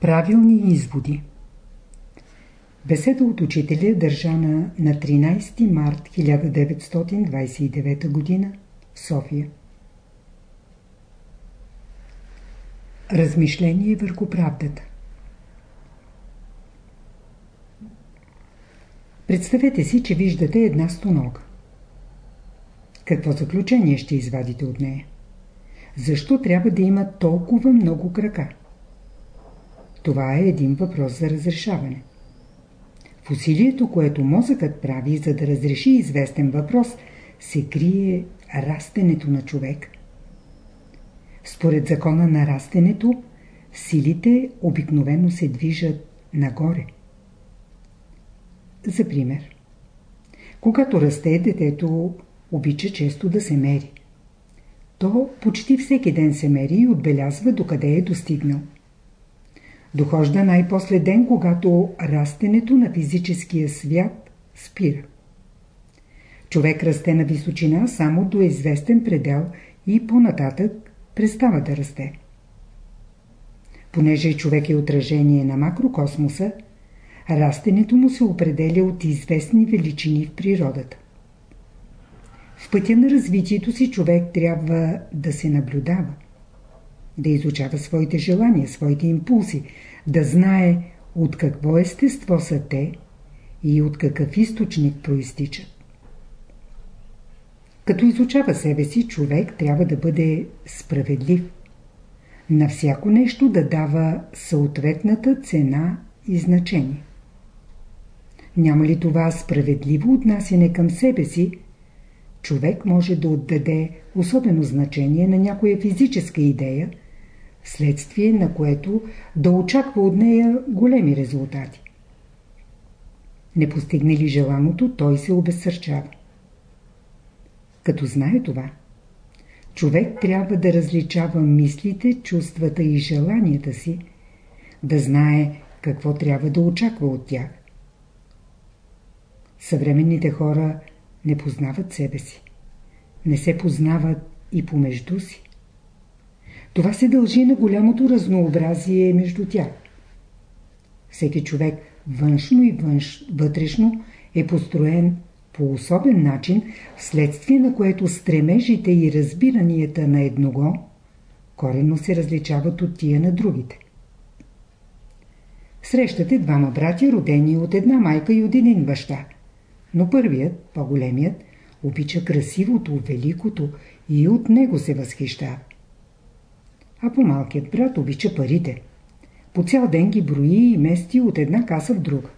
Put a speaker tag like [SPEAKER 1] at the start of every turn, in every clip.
[SPEAKER 1] Правилни изводи Беседа от учителя държана на 13 март 1929 г. в София. Размишление върху правдата Представете си, че виждате една стонога. Какво заключение ще извадите от нея? Защо трябва да има толкова много крака? Това е един въпрос за разрешаване. В усилието, което мозъкът прави, за да разреши известен въпрос, се крие растенето на човек. Според закона на растенето, силите обикновено се движат нагоре. За пример. Когато расте, детето обича често да се мери. То почти всеки ден се мери и отбелязва докъде е достигнал. Дохожда най-после ден, когато растенето на физическия свят спира. Човек расте на височина само до известен предел и по-нататък престава да расте. Понеже човек е отражение на макрокосмоса, растенето му се определя от известни величини в природата. В пътя на развитието си човек трябва да се наблюдава, да изучава своите желания, своите импулси, да знае от какво естество са те и от какъв източник проистичат. Като изучава себе си, човек трябва да бъде справедлив. На всяко нещо да дава съответната цена и значение. Няма ли това справедливо отнасяне към себе си, човек може да отдаде особено значение на някоя физическа идея, вследствие на което да очаква от нея големи резултати. Не постигне ли желаното, той се обезсърчава. Като знае това, човек трябва да различава мислите, чувствата и желанията си, да знае какво трябва да очаква от тях. Съвременните хора не познават себе си. Не се познават и помежду си. Това се дължи на голямото разнообразие между тях. Всеки човек външно и външ, вътрешно е построен по особен начин, вследствие на което стремежите и разбиранията на едного коренно се различават от тия на другите. Срещате двама братя, родени от една майка и от един баща – но първият, по-големият, обича красивото, великото и от него се възхищава. А по-малкият брат обича парите. По цял ден ги брои и мести от една каса в друга.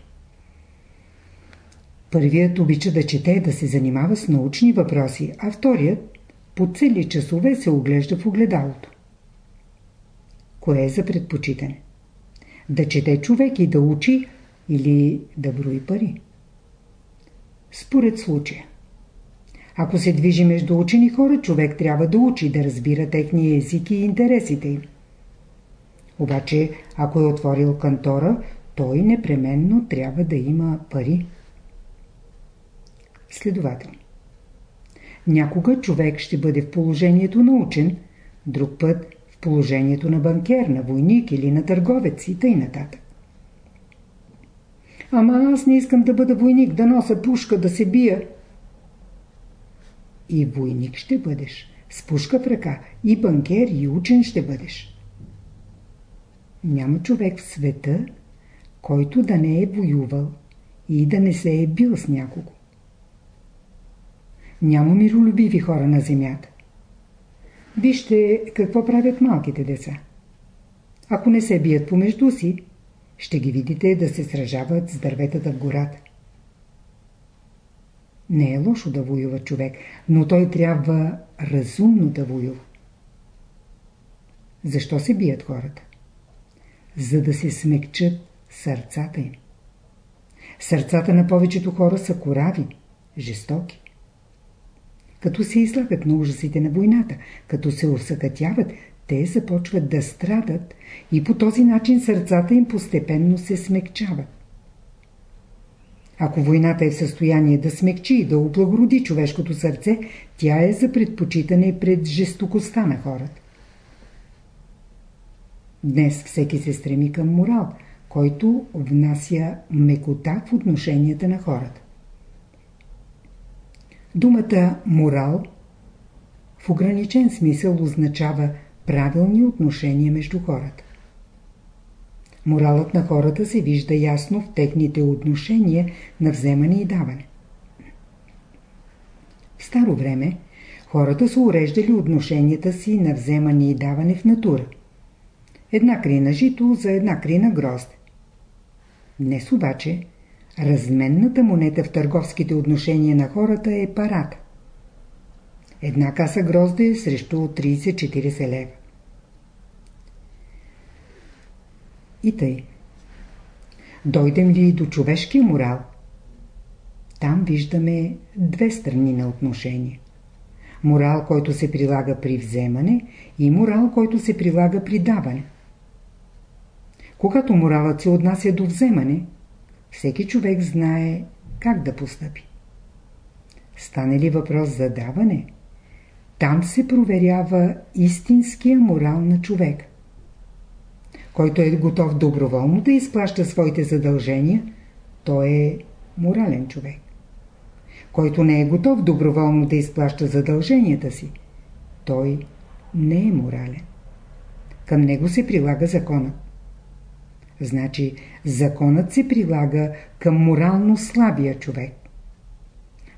[SPEAKER 1] Първият обича да чете, да се занимава с научни въпроси, а вторият по цели часове се оглежда в огледалото. Кое е за предпочитане? Да чете човек и да учи или да брои пари? според случая. Ако се движи между учени хора, човек трябва да учи, да разбира техния език и интересите им. Обаче, ако е отворил кантора, той непременно трябва да има пари. Следователно. Някога човек ще бъде в положението на учен, друг път в положението на банкер, на войник или на търговец и т.н. нататък. Ама аз не искам да бъда войник, да нося пушка, да се бия. И войник ще бъдеш, с пушка в ръка, и банкер, и учен ще бъдеш. Няма човек в света, който да не е воювал и да не се е бил с някого. Няма миролюбиви хора на земята. Вижте какво правят малките деца. Ако не се бият помежду си, ще ги видите да се сражават с дърветата в гората. Не е лошо да воюва човек, но той трябва разумно да воюва. Защо се бият хората? За да се смекчат сърцата им. Сърцата на повечето хора са корави, жестоки. Като се излагат на ужасите на войната, като се усъкътяват, те започват да страдат и по този начин сърцата им постепенно се смекчават. Ако войната е в състояние да смекчи и да облагороди човешкото сърце, тя е за предпочитане пред жестокостта на хората. Днес всеки се стреми към морал, който внася мекота в отношенията на хората. Думата морал в ограничен смисъл означава правилни отношения между хората. Моралът на хората се вижда ясно в техните отношения на вземане и даване. В старо време хората са уреждали отношенията си на вземане и даване в натура. Една крина жито за една крина грозде. Днес обаче разменната монета в търговските отношения на хората е парата. Една каса грозде е срещу 30-40 лева. И тъй. Дойдем ли до човешкия морал, там виждаме две страни на отношение. Морал, който се прилага при вземане и морал, който се прилага при даване. Когато моралът се отнася до вземане, всеки човек знае как да постъпи. Стане ли въпрос за даване, там се проверява истинския морал на човек. Който е готов доброволно да изплаща своите задължения, той е морален човек. Който не е готов доброволно да изплаща задълженията си, той не е морален. Към него се прилага законът. Значи законът се прилага към морално слабия човек.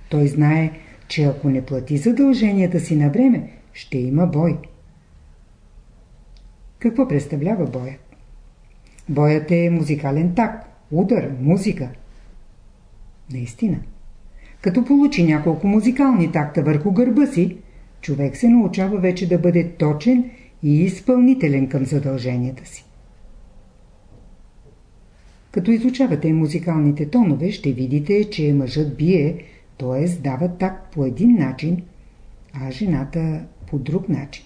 [SPEAKER 1] Той знае, че ако не плати задълженията си на време, ще има бой. Какво представлява боят? Боят е музикален такт, удар, музика. Наистина. Като получи няколко музикални такта върху гърба си, човек се научава вече да бъде точен и изпълнителен към задълженията си. Като изучавате музикалните тонове, ще видите, че мъжът бие, т.е. дава такт по един начин, а жената по друг начин.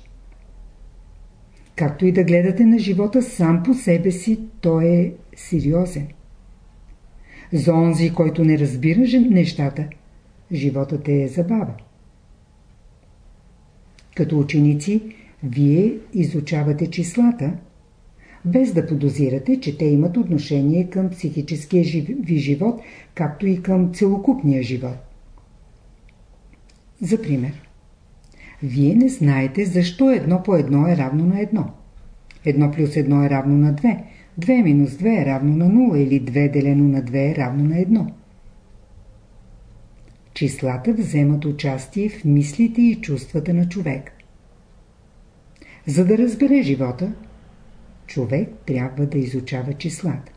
[SPEAKER 1] Както и да гледате на живота сам по себе си, той е сериозен. За онзи, който не разбира нещата, животът е забава. Като ученици, вие изучавате числата, без да подозирате, че те имат отношение към психическия ви живот, както и към целокупния живот. За пример, вие не знаете защо едно по едно е равно на едно. Едно плюс едно е равно на 2, 2 минус 2 е равно на 0 или 2 делено на 2 е равно на 1. Числата вземат участие в мислите и чувствата на човек. За да разбере живота, човек трябва да изучава числата.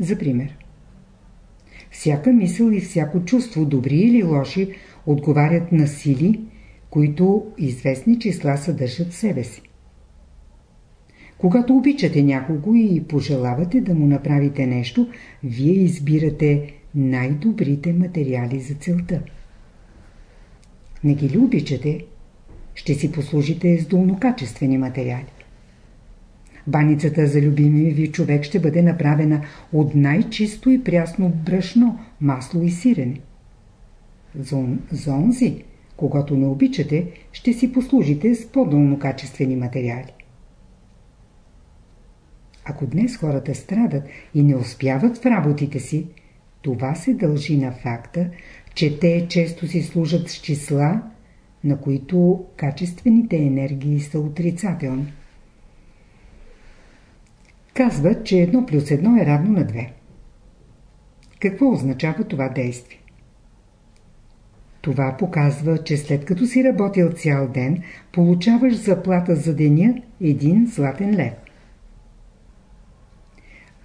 [SPEAKER 1] За пример. Всяка мисъл и всяко чувство, добри или лоши, отговарят на сили, които известни числа съдържат в себе си. Когато обичате някого и пожелавате да му направите нещо, вие избирате най-добрите материали за целта. Не ги ли обичате, ще си послужите с долнокачествени материали. Баницата за любимия ви човек ще бъде направена от най-чисто и прясно брашно, масло и сирене. За, за когато не обичате, ще си послужите с по-долнокачествени материали. Ако днес хората страдат и не успяват в работите си, това се дължи на факта, че те често си служат с числа, на които качествените енергии са отрицателни. Казват, че 1 плюс 1 е равно на 2. Какво означава това действие? Това показва, че след като си работил цял ден, получаваш заплата за деня един златен лев.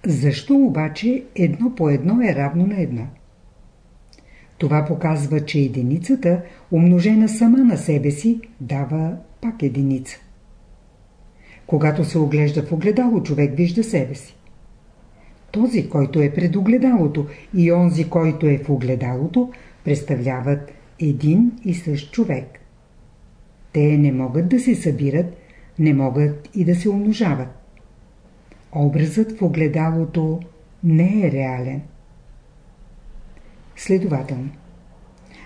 [SPEAKER 1] Защо обаче едно по едно е равно на едно? Това показва, че единицата, умножена сама на себе си, дава пак единица. Когато се оглежда в огледало, човек вижда себе си. Този, който е пред огледалото и онзи, който е в огледалото, представляват един и същ човек. Те не могат да се събират, не могат и да се умножават. Образът в огледалото не е реален. Следователно,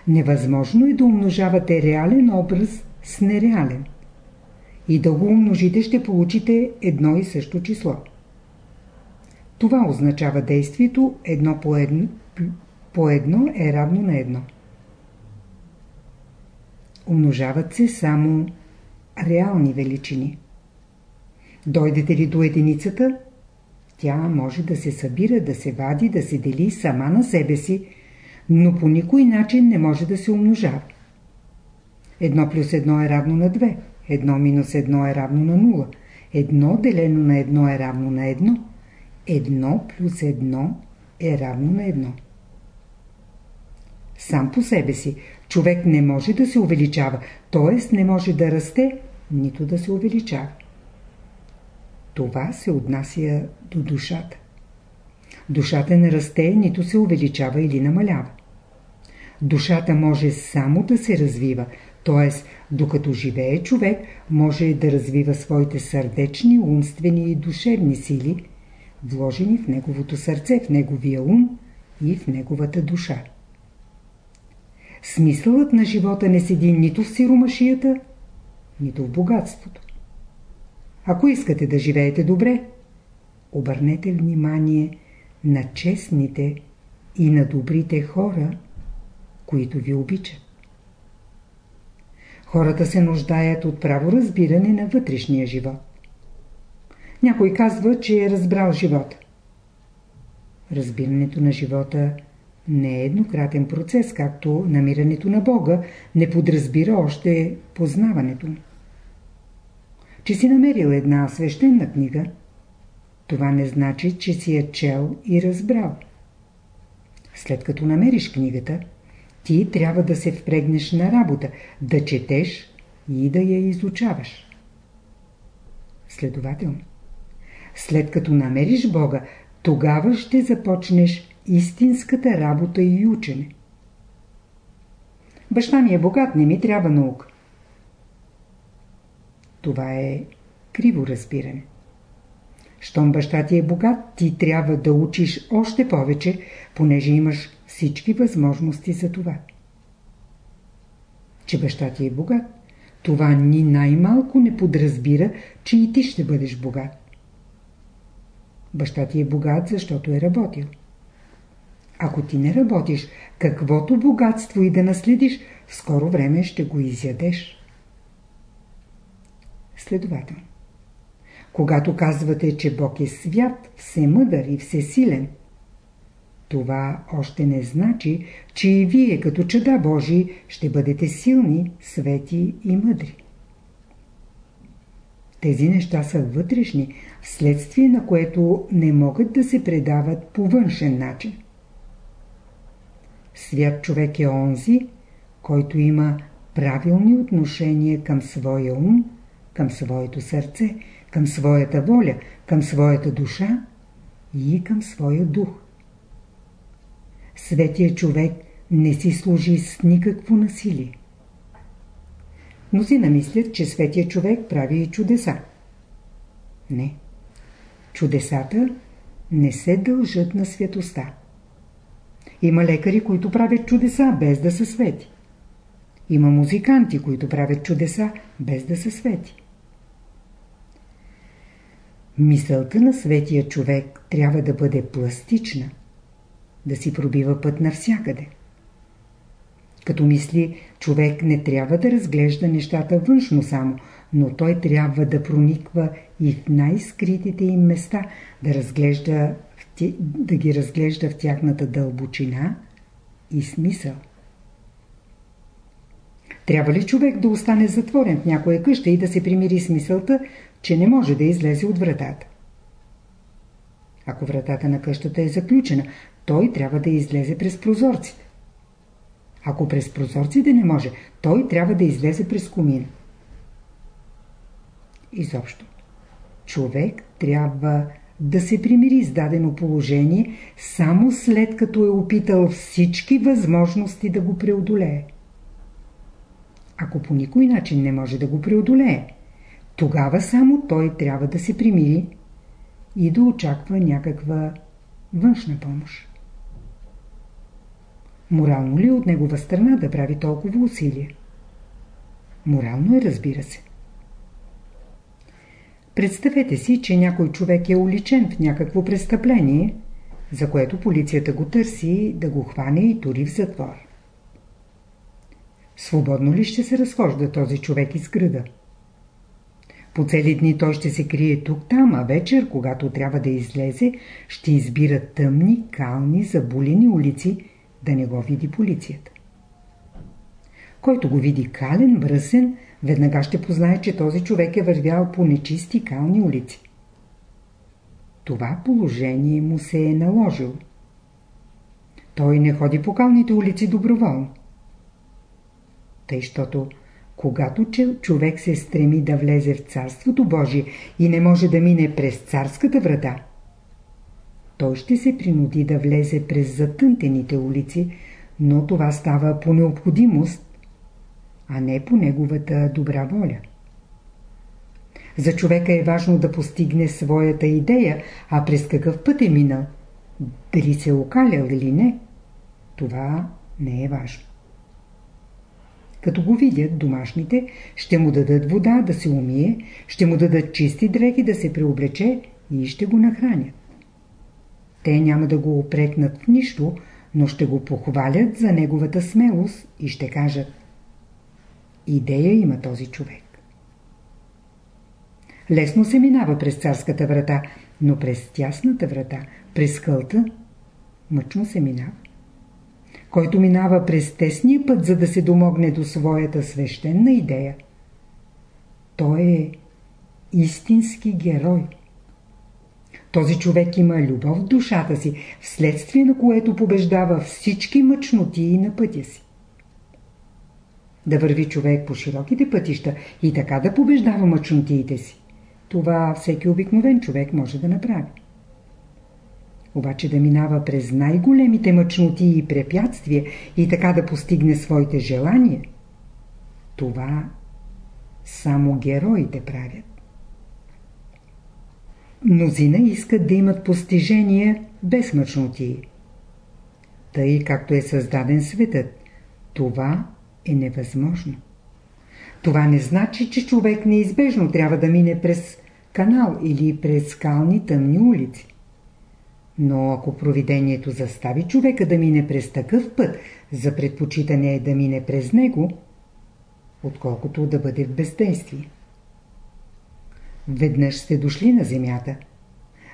[SPEAKER 1] невъзможно е да умножавате реален образ с нереален. и да го умножите, ще получите едно и също число. Това означава действието едно по едно, по едно е равно на едно. Умножават се само реални величини. Дойдете ли до единицата, тя може да се събира, да се вади, да се дели сама на себе си, но по никой начин не може да се умножава. Едно плюс едно е равно на 2, едно минус едно е равно на 0, едно делено на едно е равно на едно, едно плюс едно е равно на едно. Сам по себе си човек не може да се увеличава, т.е. не може да расте, нито да се увеличава. Това се отнася до душата. Душата не расте, нито се увеличава или намалява. Душата може само да се развива, т.е. докато живее човек, може да развива своите сърдечни, умствени и душевни сили, вложени в неговото сърце, в неговия ум и в неговата душа. Смисълът на живота не седи нито в сиромашията, нито в богатството. Ако искате да живеете добре, обърнете внимание на честните и на добрите хора, които ви обичат. Хората се нуждаят от право разбиране на вътрешния живот. Някой казва, че е разбрал живота. Разбирането на живота не е еднократен процес, както намирането на Бога не подразбира още познаването че си намерил една свещена книга, това не значи, че си я чел и разбрал. След като намериш книгата, ти трябва да се впрегнеш на работа, да четеш и да я изучаваш. Следователно, след като намериш Бога, тогава ще започнеш истинската работа и учене. Баща ми е богат, не ми трябва наука. Това е криво разбиране. Щом баща ти е богат, ти трябва да учиш още повече, понеже имаш всички възможности за това. Че баща ти е богат, това ни най-малко не подразбира, че и ти ще бъдеш богат. Баща ти е богат, защото е работил. Ако ти не работиш, каквото богатство и да наследиш, в скоро време ще го изядеш. Следователно. Когато казвате, че Бог е свят, всемъдър и всесилен, това още не значи, че и вие като чада Божии ще бъдете силни, свети и мъдри. Тези неща са вътрешни, вследствие на което не могат да се предават по външен начин. Свят човек е онзи, който има правилни отношения към своя ум, към своето сърце, към своята воля, към своята душа и към своя дух. Светия човек не си служи с никакво насилие. Но си намислят, че светия човек прави и чудеса. Не. Чудесата не се дължат на светоста. Има лекари, които правят чудеса без да са свети. Има музиканти, които правят чудеса без да са свети. Мисълта на светия човек трябва да бъде пластична, да си пробива път навсякъде. Като мисли, човек не трябва да разглежда нещата външно само, но той трябва да прониква и в най-скритите им места, да, разглежда, да ги разглежда в тяхната дълбочина и смисъл. Трябва ли човек да остане затворен в някоя къща и да се примири с мисълта, че не може да излезе от вратата. Ако вратата на къщата е заключена, той трябва да излезе през прозорците. Ако през прозорците не може, той трябва да излезе през комина. Изобщо. Човек трябва да се примири с дадено положение, само след като е опитал всички възможности да го преодолее. Ако по никой начин не може да го преодолее, тогава само той трябва да се примири и да очаква някаква външна помощ. Морално ли е от негова страна да прави толкова усилия? Морално е, разбира се. Представете си, че някой човек е уличен в някакво престъпление, за което полицията го търси да го хване и тури в затвор. Свободно ли ще се разхожда този човек из града? По цели дни той ще се крие тук-там, а вечер, когато трябва да излезе, ще избира тъмни, кални, забулени улици, да не го види полицията. Който го види кален, мръсен, веднага ще познае, че този човек е вървял по нечисти кални улици. Това положение му се е наложил. Той не ходи по калните улици доброволно. Тъй, щото когато човек се стреми да влезе в Царството Божие и не може да мине през царската врата, той ще се принуди да влезе през затънтените улици, но това става по необходимост, а не по неговата добра воля. За човека е важно да постигне своята идея, а през какъв път е минал, дали се окалял или не, това не е важно. Като го видят домашните, ще му дадат вода да се умие, ще му дадат чисти дрехи да се преоблече и ще го нахранят. Те няма да го опрекнат в нищо, но ще го похвалят за неговата смелост и ще кажат Идея има този човек. Лесно се минава през царската врата, но през тясната врата, през кълта, мъчно се минава който минава през тесния път, за да се домогне до своята свещена идея. Той е истински герой. Този човек има любов в душата си, вследствие на което побеждава всички мъчноти на пътя си. Да върви човек по широките пътища и така да побеждава мъчнотиите си. Това всеки обикновен човек може да направи. Обаче да минава през най-големите мъчноти и препятствия и така да постигне своите желания, това само героите правят. Мнозина искат да имат постижения без мъчноти. Тъй както е създаден светът, това е невъзможно. Това не значи, че човек неизбежно трябва да мине през канал или през скални тъмни улици. Но ако провидението застави човека да мине през такъв път, за предпочитане е да мине през него, отколкото да бъде в бездействие. Веднъж сте дошли на земята.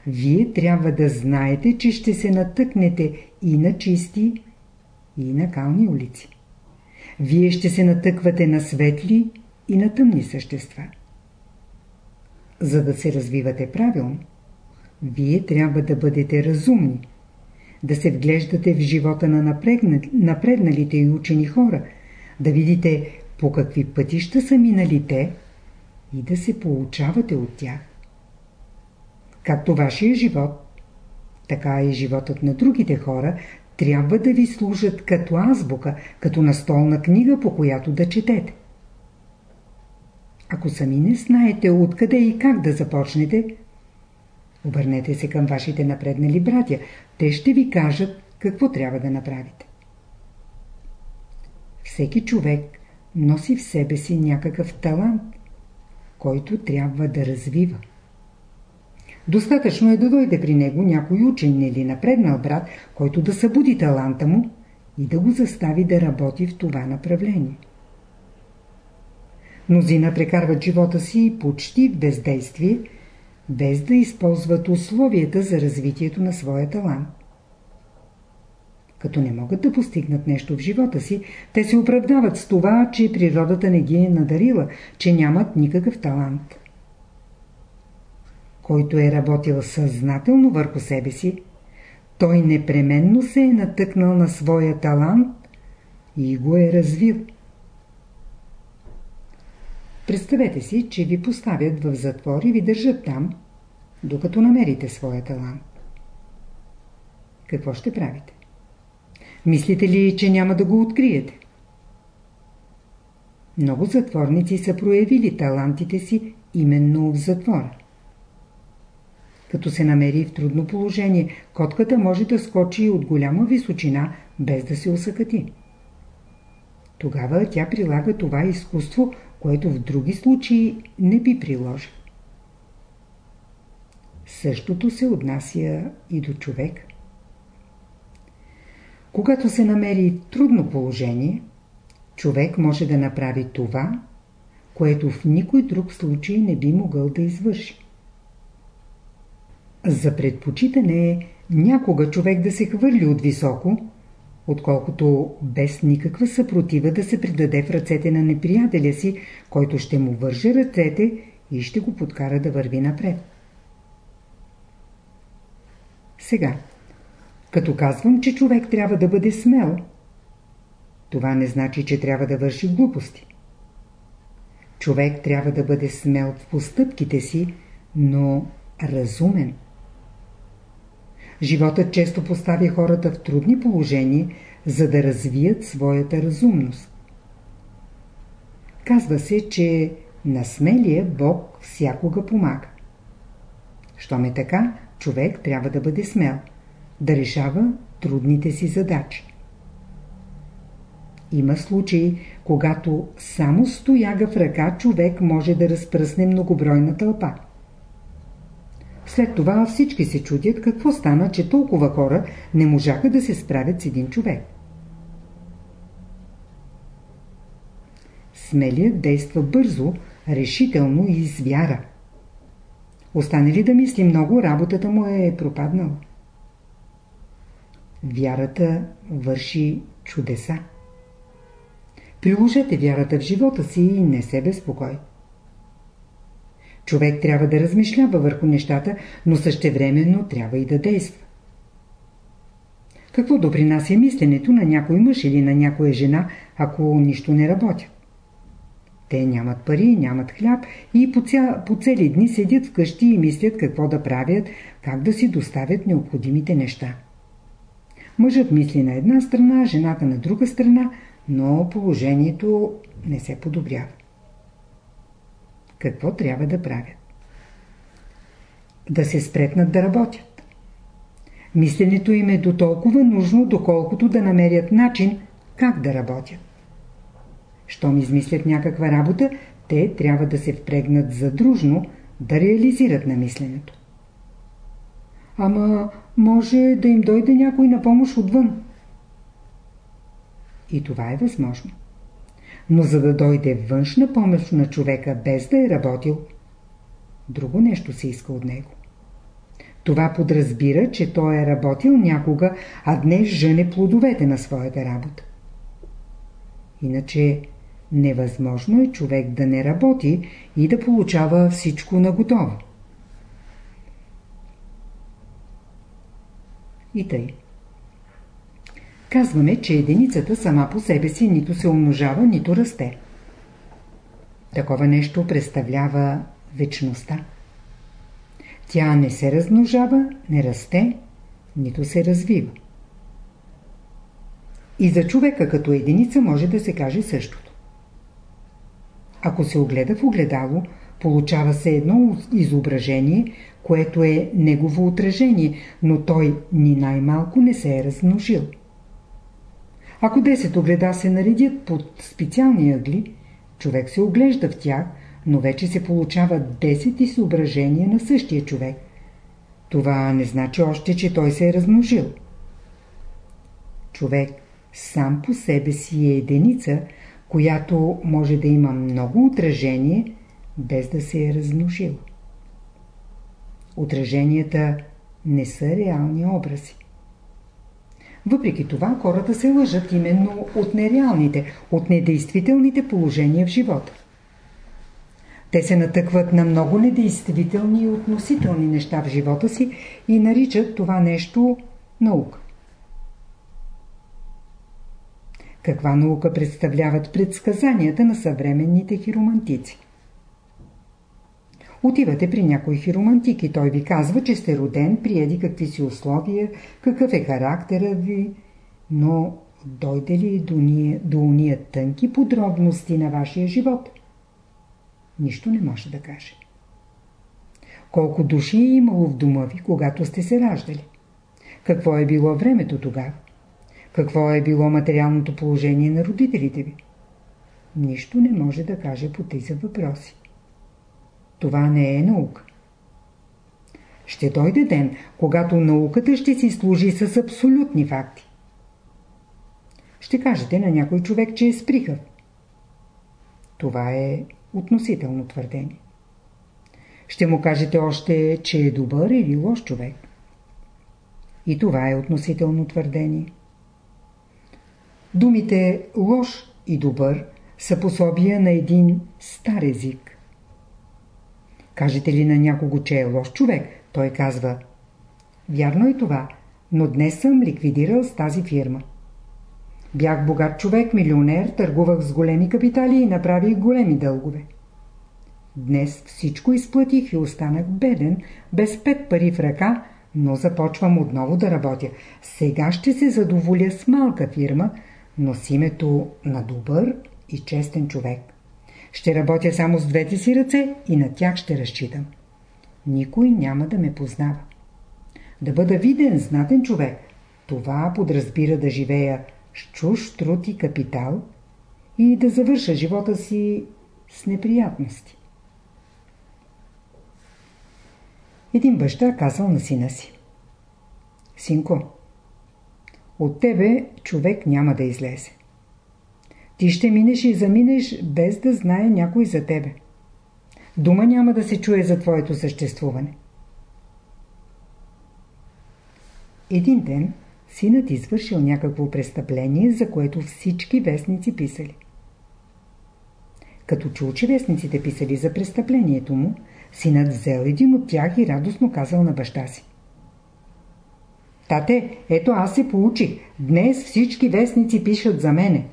[SPEAKER 1] Вие трябва да знаете, че ще се натъкнете и на чисти, и на кални улици. Вие ще се натъквате на светли и на тъмни същества. За да се развивате правилно, вие трябва да бъдете разумни, да се вглеждате в живота на напредналите и учени хора, да видите по какви пътища са минали те и да се получавате от тях. Както вашия живот, така и животът на другите хора трябва да ви служат като азбука, като настолна книга, по която да четете. Ако сами не знаете откъде и как да започнете, Обърнете се към вашите напреднали братя. Те ще ви кажат какво трябва да направите. Всеки човек носи в себе си някакъв талант, който трябва да развива. Достатъчно е да дойде при него някой учен или напреднал брат, който да събуди таланта му и да го застави да работи в това направление. Мнозина прекарват живота си почти в бездействие – без да използват условията за развитието на своя талант. Като не могат да постигнат нещо в живота си, те се оправдават с това, че природата не ги е надарила, че нямат никакъв талант. Който е работил съзнателно върху себе си, той непременно се е натъкнал на своя талант и го е развил. Представете си, че ви поставят в затвор и ви държат там, докато намерите своя талант. Какво ще правите? Мислите ли, че няма да го откриете? Много затворници са проявили талантите си именно в затвора. Като се намери в трудно положение, котката може да скочи от голяма височина, без да се усъкати. Тогава тя прилага това изкуство, което в други случаи не би приложил. Същото се отнася и до човек. Когато се намери трудно положение, човек може да направи това, което в никой друг случай не би могъл да извърши. За предпочитане е някога човек да се хвърли от високо, отколкото без никаква съпротива да се предаде в ръцете на неприятеля си, който ще му върже ръцете и ще го подкара да върви напред. Сега, като казвам, че човек трябва да бъде смел, това не значи, че трябва да върши глупости. Човек трябва да бъде смел в постъпките си, но разумен. Животът често поставя хората в трудни положения, за да развият своята разумност. Казва се, че на смелия Бог всякога помага. Щом е така, човек трябва да бъде смел, да решава трудните си задачи. Има случаи, когато само стояга в ръка човек може да разпръсне многобройна тълпа. След това всички се чудят какво стана, че толкова хора не можаха да се справят с един човек. Смелият действа бързо, решително и с вяра. Остане ли да мисли много, работата му е пропаднала. Вярата върши чудеса. Приложете вярата в живота си и не се безпокой. Човек трябва да размишлява върху нещата, но същевременно трябва и да действа. Какво допринася мисленето на някой мъж или на някоя жена, ако нищо не работят? Те нямат пари, нямат хляб и по, ця... по цели дни седят вкъщи и мислят какво да правят, как да си доставят необходимите неща. Мъжът мисли на една страна, жената на друга страна, но положението не се подобрява какво трябва да правят. Да се спретнат да работят. Мисленето им е до толкова нужно, доколкото да намерят начин как да работят. Щом измислят някаква работа, те трябва да се впрегнат задружно да реализират на мисленето. Ама може да им дойде някой на помощ отвън. И това е възможно. Но за да дойде външна помощ на човека без да е работил, друго нещо се иска от него. Това подразбира, че той е работил някога, а днес жъне плодовете на своята работа. Иначе невъзможно е човек да не работи и да получава всичко наготово. И тъй. Казваме, че единицата сама по себе си нито се умножава, нито расте. Такова нещо представлява вечността. Тя не се размножава, не расте, нито се развива. И за човека като единица може да се каже същото. Ако се огледа в огледало, получава се едно изображение, което е негово отражение, но той ни най-малко не се е размножил. Ако 10 огледа се наредят под специални ъгли, човек се оглежда в тях, но вече се получават 10 съображения на същия човек. Това не значи още, че той се е размножил. Човек сам по себе си е единица, която може да има много отражение, без да се е размножил. Отраженията не са реални образи. Въпреки това, хората се лъжат именно от нереалните, от недействителните положения в живота. Те се натъкват на много недействителни и относителни неща в живота си и наричат това нещо наука. Каква наука представляват предсказанията на съвременните хиромантици? Отивате при някой хиромантик и той ви казва, че сте роден, приеди какви си условия, какъв е характера ви, но дойде ли до, ние, до уния тънки подробности на вашия живот? Нищо не може да каже. Колко души е имало в дома ви, когато сте се раждали? Какво е било времето тогава? Какво е било материалното положение на родителите ви? Нищо не може да каже по тези въпроси. Това не е наука. Ще дойде ден, когато науката ще си служи с абсолютни факти. Ще кажете на някой човек, че е сприхав. Това е относително твърдение. Ще му кажете още, че е добър или лош човек. И това е относително твърдение. Думите лош и добър са пособия на един стар език. Кажете ли на някого, че е лош човек, той казва Вярно е това, но днес съм ликвидирал с тази фирма. Бях богат човек, милионер, търгувах с големи капитали и направих големи дългове. Днес всичко изплатих и останах беден, без пет пари в ръка, но започвам отново да работя. Сега ще се задоволя с малка фирма, но с името на добър и честен човек. Ще работя само с двете си ръце и на тях ще разчитам. Никой няма да ме познава. Да бъда виден, знатен човек, това подразбира да живея с чуж труд и капитал и да завърша живота си с неприятности. Един баща казал на сина си. Синко, от тебе човек няма да излезе. Ти ще минеш и заминеш без да знае някой за тебе. Дума няма да се чуе за твоето съществуване. Един ден синът извършил някакво престъпление, за което всички вестници писали. Като чул, че вестниците писали за престъплението му, синът взел един от тях и радостно казал на баща си. Тате, ето аз се получих. Днес всички вестници пишат за мене.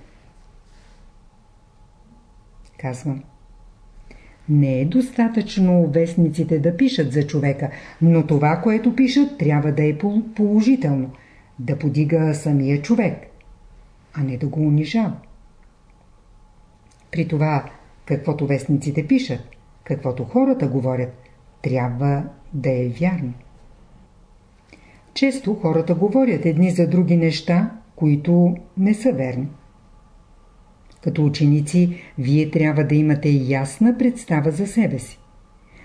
[SPEAKER 1] Казвам. Не е достатъчно вестниците да пишат за човека, но това, което пишат, трябва да е положително, да подига самия човек, а не да го унижава. При това, каквото вестниците пишат, каквото хората говорят, трябва да е вярно. Често хората говорят едни за други неща, които не са верни. Като ученици, вие трябва да имате ясна представа за себе си.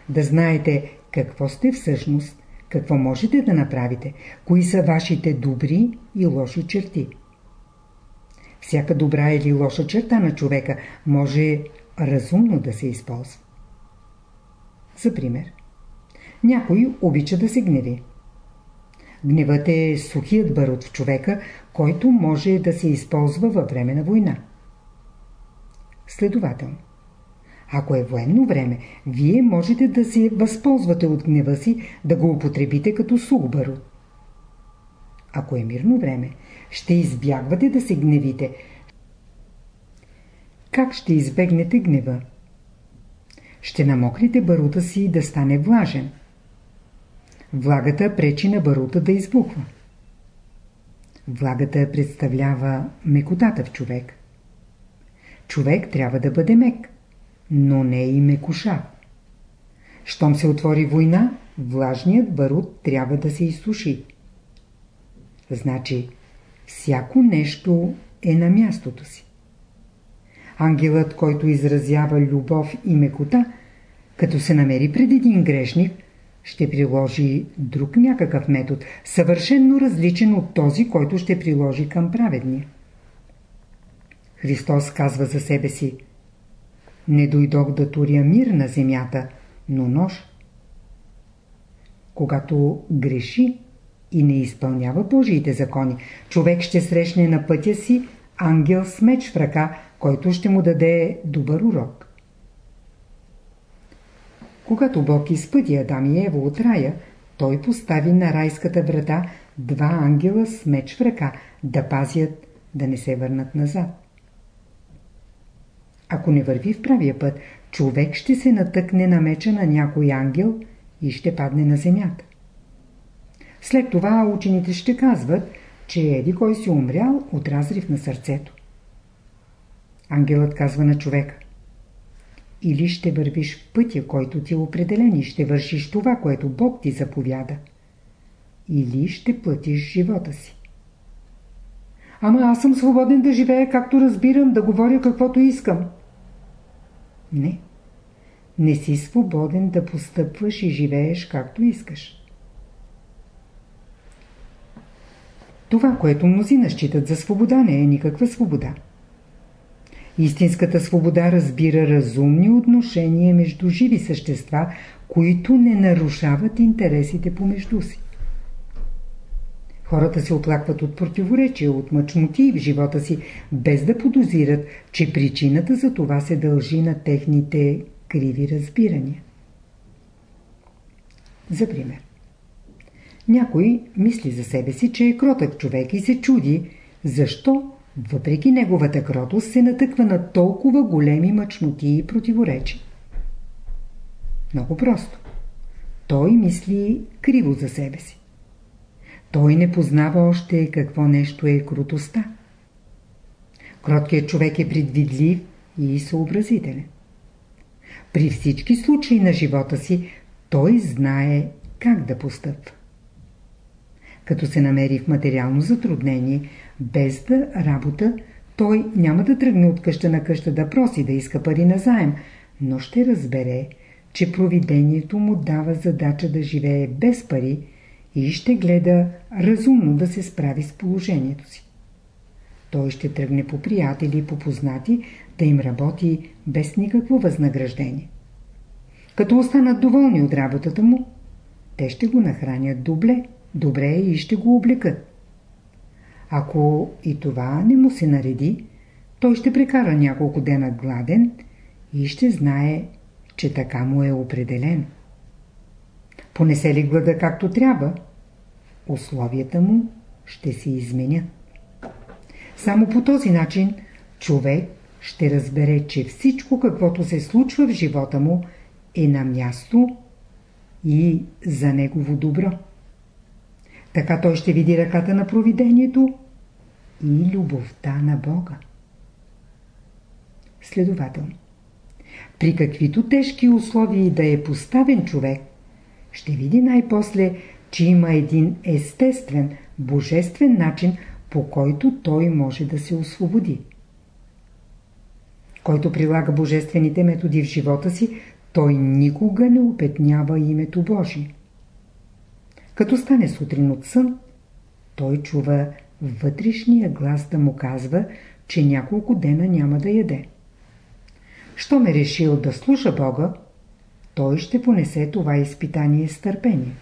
[SPEAKER 1] Да знаете какво сте всъщност, какво можете да направите, кои са вашите добри и лоши черти. Всяка добра или лоша черта на човека може разумно да се използва. За пример, някой обича да се гневи. Гневът е сухият барут в човека, който може да се използва във време на война. Следователно, ако е военно време, вие можете да се възползвате от гнева си, да го употребите като сух. Ако е мирно време, ще избягвате да се гневите. Как ще избегнете гнева? Ще намокрите барута си да стане влажен. Влагата пречи на барута да избухва. Влагата представлява мекотата в човек. Човек трябва да бъде мек, но не и мекуша. Щом се отвори война, влажният барут трябва да се изсуши. Значи, всяко нещо е на мястото си. Ангелът, който изразява любов и мекота, като се намери пред един грешник, ще приложи друг някакъв метод, съвършенно различен от този, който ще приложи към праведния. Христос казва за себе си Не дойдох да туря мир на земята, но нож. Когато греши и не изпълнява Божиите закони, човек ще срещне на пътя си ангел с меч в ръка, който ще му даде добър урок. Когато Бог изпъди Адам и Ева от рая, той постави на райската врата два ангела с меч в ръка, да пазят да не се върнат назад. Ако не върви в правия път, човек ще се натъкне на меча на някой ангел и ще падне на земята. След това учените ще казват, че еди кой си умрял от разрив на сърцето. Ангелът казва на човека или ще вървиш пътя, който ти е определен и ще вършиш това, което Бог ти заповяда. Или ще платиш живота си. Ама аз съм свободен да живея както разбирам, да говоря каквото искам. Не. Не си свободен да постъпваш и живееш както искаш. Това, което мнозина считат за свобода, не е никаква свобода. Истинската свобода разбира разумни отношения между живи същества, които не нарушават интересите помежду си. Хората се оплакват от противоречия, от мъчноти в живота си, без да подозират, че причината за това се дължи на техните криви разбирания. За пример. Някой мисли за себе си, че е кротък човек и се чуди, защо, въпреки неговата кротост, се натъква на толкова големи мъчноти и противоречи. Много просто. Той мисли криво за себе си. Той не познава още какво нещо е крутостта. Кроткият човек е предвидлив и съобразителен. При всички случаи на живота си той знае как да постъпва. Като се намери в материално затруднение, без да работа, той няма да тръгне от къща на къща да проси да иска пари на заем, но ще разбере, че провидението му дава задача да живее без пари и ще гледа разумно да се справи с положението си. Той ще тръгне по приятели и по познати да им работи без никакво възнаграждение. Като останат доволни от работата му, те ще го нахранят добре, добре и ще го облекат. Ако и това не му се нареди, той ще прекара няколко дена гладен и ще знае, че така му е определен. Понесе ли глада както трябва, условията му ще се изменят. Само по този начин човек ще разбере, че всичко каквото се случва в живота му е на място и за негово добро. Така той ще види ръката на провидението и любовта на Бога. Следователно, при каквито тежки условия да е поставен човек, ще види най-после, че има един естествен, божествен начин, по който той може да се освободи. Който прилага божествените методи в живота си, той никога не опетнява името Божие. Като стане сутрин от сън, той чува вътрешния глас да му казва, че няколко дена няма да яде. Що ме решил да слуша Бога, той ще понесе това изпитание с търпение.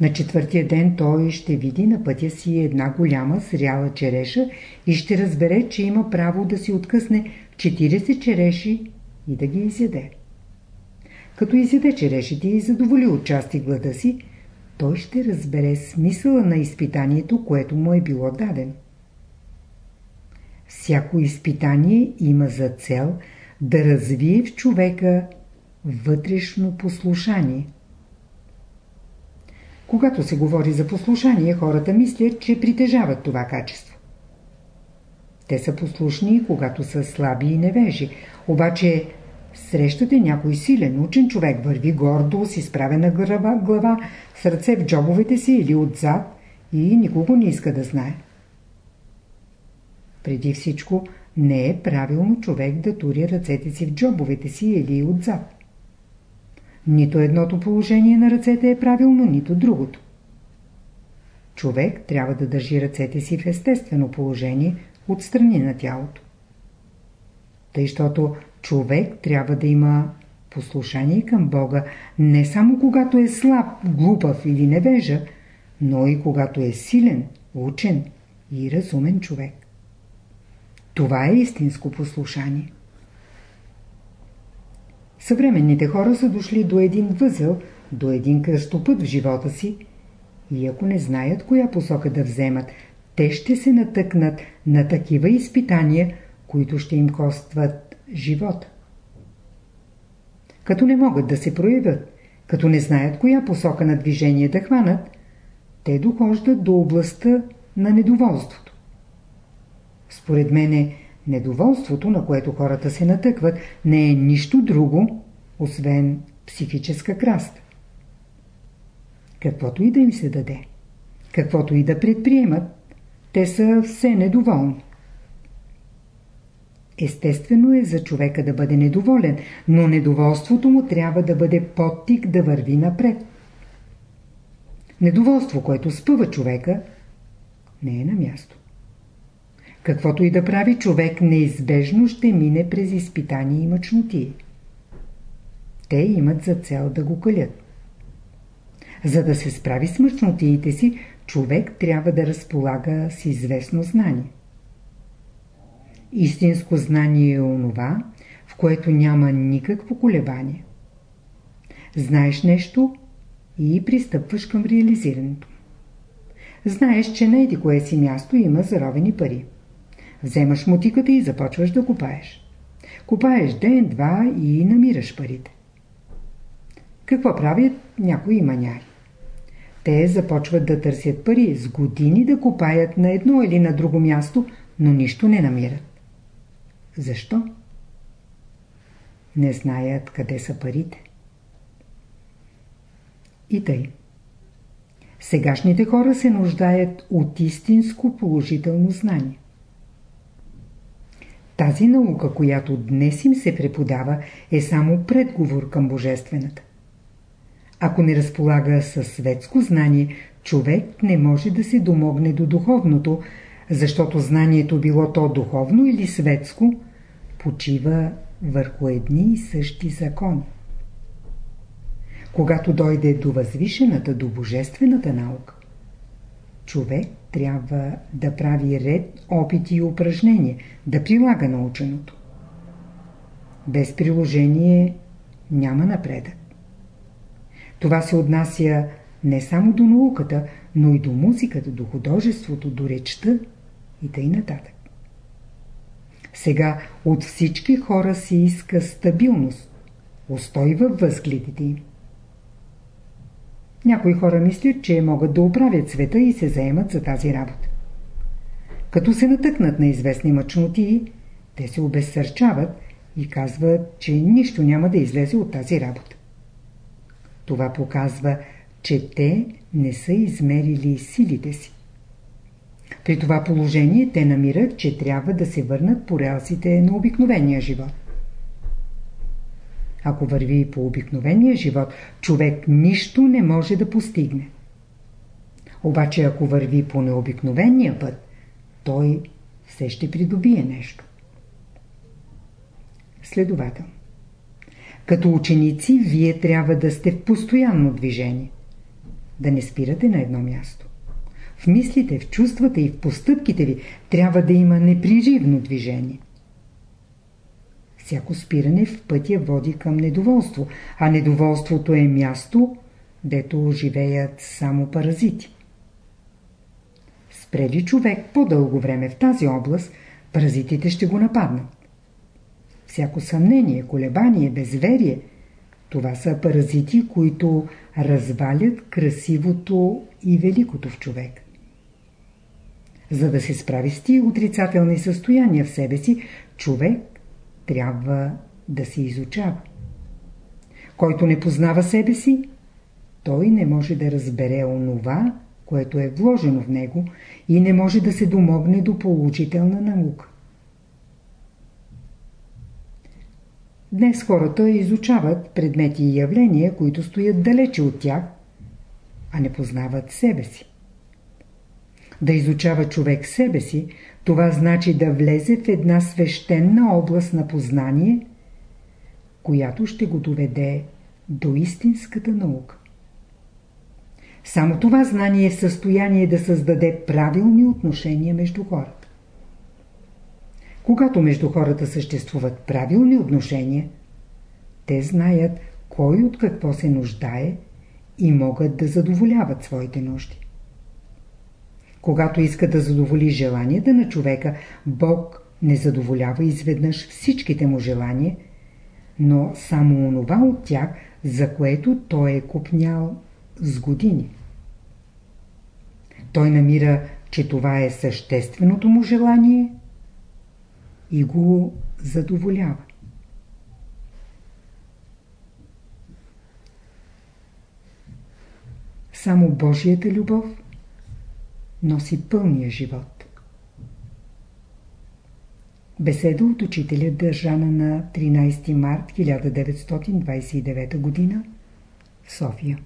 [SPEAKER 1] На четвъртия ден той ще види на пътя си една голяма зряла череша и ще разбере, че има право да си откъсне 40 череши и да ги изяде. Като изяде черешите и задоволи отчасти глада си, той ще разбере смисъла на изпитанието, което му е било дадено. Всяко изпитание има за цел да развие в човека вътрешно послушание. Когато се говори за послушание, хората мислят, че притежават това качество. Те са послушни, когато са слаби и невежи, обаче Срещате някой силен, учен човек, върви гордо, с изправена глава, глава, с ръце в джобовете си или отзад и никого не иска да знае. Преди всичко, не е правилно човек да тури ръцете си в джобовете си или отзад. Нито едното положение на ръцете е правилно, нито другото. Човек трябва да държи ръцете си в естествено положение, отстрани на тялото. Тъй, защото човек трябва да има послушание към Бога не само когато е слаб, глупав или невежа, но и когато е силен, учен и разумен човек. Това е истинско послушание. Съвременните хора са дошли до един възел, до един кръстопът в живота си и ако не знаят коя посока да вземат, те ще се натъкнат на такива изпитания, които ще им костват живота. Като не могат да се проявят, като не знаят коя посока на движение да хванат, те дохождат до областта на недоволството. Според мене, недоволството, на което хората се натъкват, не е нищо друго, освен психическа краста. Каквото и да им се даде, каквото и да предприемат, те са все недоволни. Естествено е за човека да бъде недоволен, но недоволството му трябва да бъде подтик да върви напред. Недоволство, което спъва човека, не е на място. Каквото и да прави, човек неизбежно ще мине през изпитание и мъчноти. Те имат за цел да го кълят. За да се справи с мъчнотиите си, човек трябва да разполага с известно знание. Истинско знание е онова, в което няма никакво колебание. Знаеш нещо и пристъпваш към реализирането. Знаеш, че на еди кое си място има заровени пари. Вземаш мотиката и започваш да копаеш. Копаеш ден, два и намираш парите. Какво правят някои маняри? Те започват да търсят пари, с години да копаят на едно или на друго място, но нищо не намират. Защо? Не знаят къде са парите. И тъй. Сегашните хора се нуждаят от истинско положително знание. Тази наука, която днес им се преподава, е само предговор към Божествената. Ако не разполага със светско знание, човек не може да се домогне до духовното, защото знанието било то духовно или светско, почива върху едни и същи закони. Когато дойде до възвишената, до божествената наука, човек трябва да прави ред опити и упражнения, да прилага наученото. Без приложение няма напредък. Това се отнася не само до науката, но и до музиката, до художеството, до речта и тъй нататък. Сега от всички хора се иска стабилност, устой във възгледите им. Някои хора мислят, че могат да оправят света и се заемат за тази работа. Като се натъкнат на известни мъчноти, те се обезсърчават и казват, че нищо няма да излезе от тази работа. Това показва, че те не са измерили силите си. При това положение те намират, че трябва да се върнат по релсите на обикновения живот. Ако върви по обикновения живот, човек нищо не може да постигне. Обаче ако върви по необикновения път, той все ще придобие нещо. Следовател. Като ученици, вие трябва да сте в постоянно движение. Да не спирате на едно място. В мислите, в чувствата и в постъпките ви трябва да има неприживно движение. Всяко спиране в пътя води към недоволство, а недоволството е място, дето живеят само паразити. Спрели човек по-дълго време в тази област, паразитите ще го нападнат. Всяко съмнение, колебание, безверие – това са паразити, които развалят красивото и великото в човек. За да се справи с тия отрицателни състояния в себе си, човек трябва да се изучава. Който не познава себе си, той не може да разбере онова, което е вложено в него и не може да се домогне до положителна наука. Днес хората изучават предмети и явления, които стоят далече от тях, а не познават себе си. Да изучава човек себе си, това значи да влезе в една свещена област на познание, която ще го доведе до истинската наука. Само това знание е в състояние да създаде правилни отношения между хората. Когато между хората съществуват правилни отношения, те знаят кой от какво се нуждае и могат да задоволяват своите нужди. Когато иска да задоволи желанията на човека, Бог не задоволява изведнъж всичките му желания, но само онова от тях, за което той е купнял с години. Той намира, че това е същественото му желание и го задоволява. Само Божията любов носи пълния живот. Беседа от учителя държана на 13 март 1929 г. в София